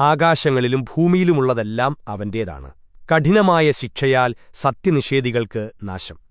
ആകാശങ്ങളിലും ഭൂമിയിലുമുള്ളതെല്ലാം അവന്റേതാണ്. കഠിനമായ ശിക്ഷയാൽ സത്യനിഷേധികൾക്ക് നാശം.